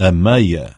أماية